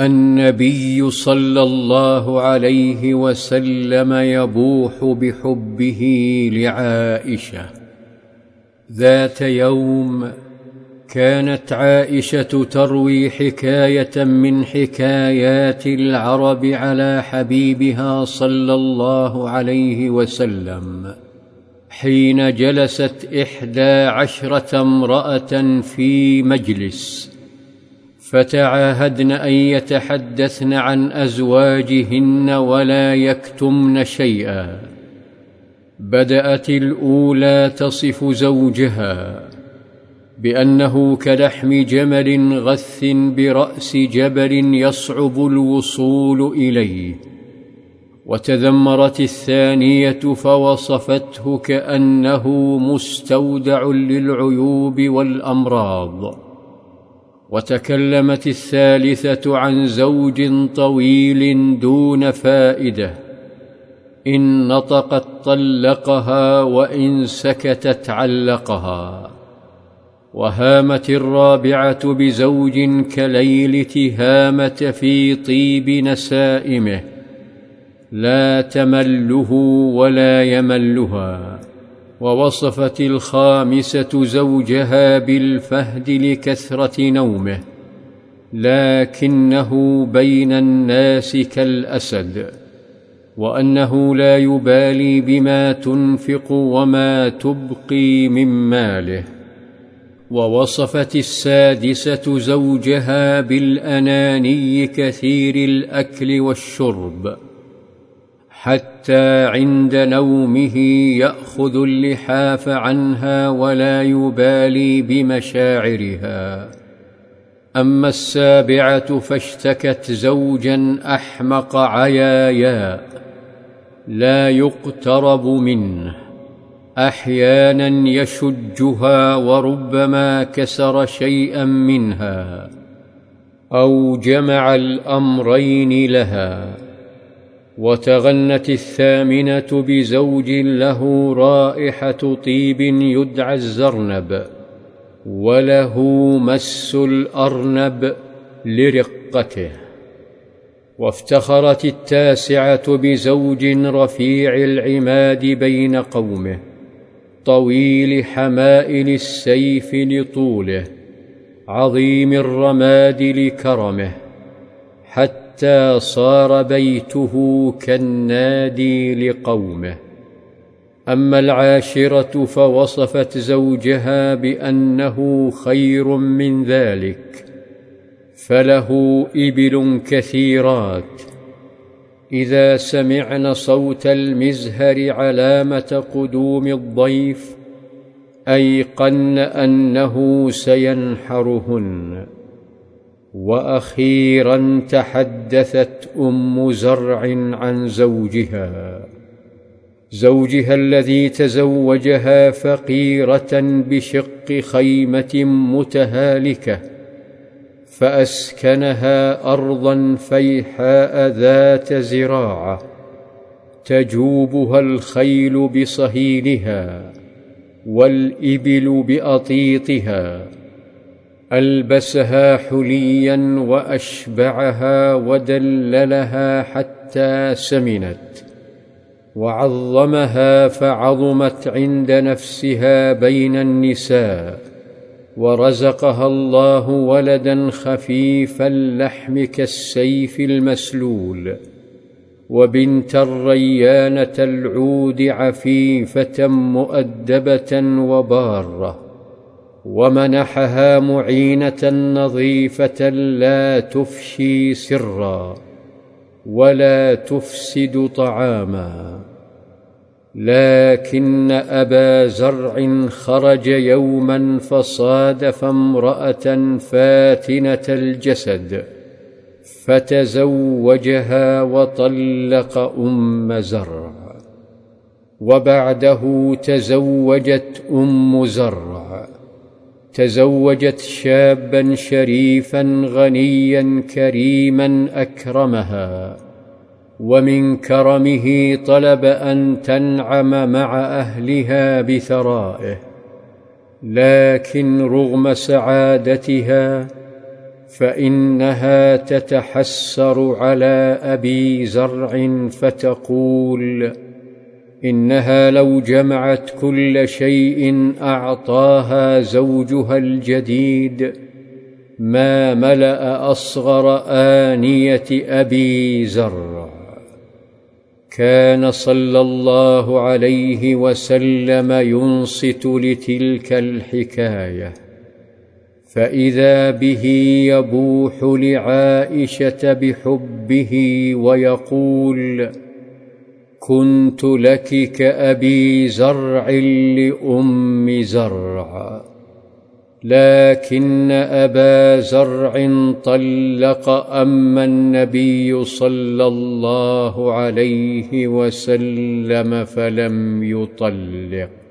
النبي صلى الله عليه وسلم يبوح بحبه لعائشة. ذات يوم كانت عائشة تروي حكاية من حكايات العرب على حبيبها صلى الله عليه وسلم. حين جلست إحدى عشرة امرأة في مجلس فتعاهدن أن يتحدثن عن أزواجهن ولا يكتمن شيئا. بدأت الأولى تصف زوجها بأنه كلحم جمل غث برأس جبل يصعب الوصول إليه وتذمرت الثانية فوصفته كأنه مستودع للعيوب والأمراض. وتكلمت الثالثة عن زوج طويل دون فائدة. إن نطقت طلقها وإن سكتت علقها. وهامت الرابعة بزوج كليل تهامة في طيب نسائمه. لا تمله ولا يملها. ووصفت الخامسة زوجها بالفهد لكثرة نومه لكنه بين الناس كالأسد وأنه لا يبالي بما تنفق وما تبقي من ماله. ووصفت السادسة زوجها بالأناني كثير الأكل والشرب حتى عند نومه يأخذ اللحاف عنها ولا يبالي بمشاعرها. أما السابعة فاشتكت زوجا أحمق عيايا لا يقترب منه. أحيانا يشجها وربما كسر شيئا منها أو جمع الأمرين لها. وتغنت الثامنة بزوج له رائحة طيب يدعى الزرنب وله مس الأرنب لرقته. وافتخرت التاسعة بزوج رفيع العماد بين قومه طويل حمائل السيف لطوله عظيم الرماد لكرمه. حتى صار بيته كالنادي لقومه. أما العاشرة فوصفت زوجها بأنه خير من ذلك فله إبل كثيرات. إذا سمعن صوت المزهر علامة قدوم الضيف أيقن أنه سينحرهن. وأخيرا تحدثت أم زرع عن زوجها. زوجها الذي تزوجها فقيرة بشق خيمة متهالكة فأسكنها ارضا فيحاء ذات زراعة تجوبها الخيل بصهيلها والإبل بأطيطها. ألبسها حليا وأشبعها ودللها حتى سمنت وعظمها فعظمت عند نفسها بين النساء ورزقها الله ولدا خفيف اللحم كالسيف المسلول وبنت الريانة العود عفيفه مؤدبة وبارة ومنحها معينة نظيفة لا تفشي سرا ولا تفسد طعاما. لكن أبا زرع خرج يوما فصادف امراه فاتنة الجسد فتزوجها وطلق أم زرع. وبعده تزوجت أم زرع. تزوجت شابا شريفا غنيا كريما أكرمها ومن كرمه طلب أن تنعم مع أهلها بثرائه لكن رغم سعادتها فإنها تتحسر على أبي زرع فتقول إنها لو جمعت كل شيء أعطاها زوجها الجديد ما ملأ أصغر آنية أبي زرع. كان صلى الله عليه وسلم ينصت لتلك الحكاية. فإذا به يبوح لعائشة بحبه ويقول كنت لك كأبي زرع لأم زرع لكن أبا زرع طلق اما النبي صلى الله عليه وسلم فلم يطلق.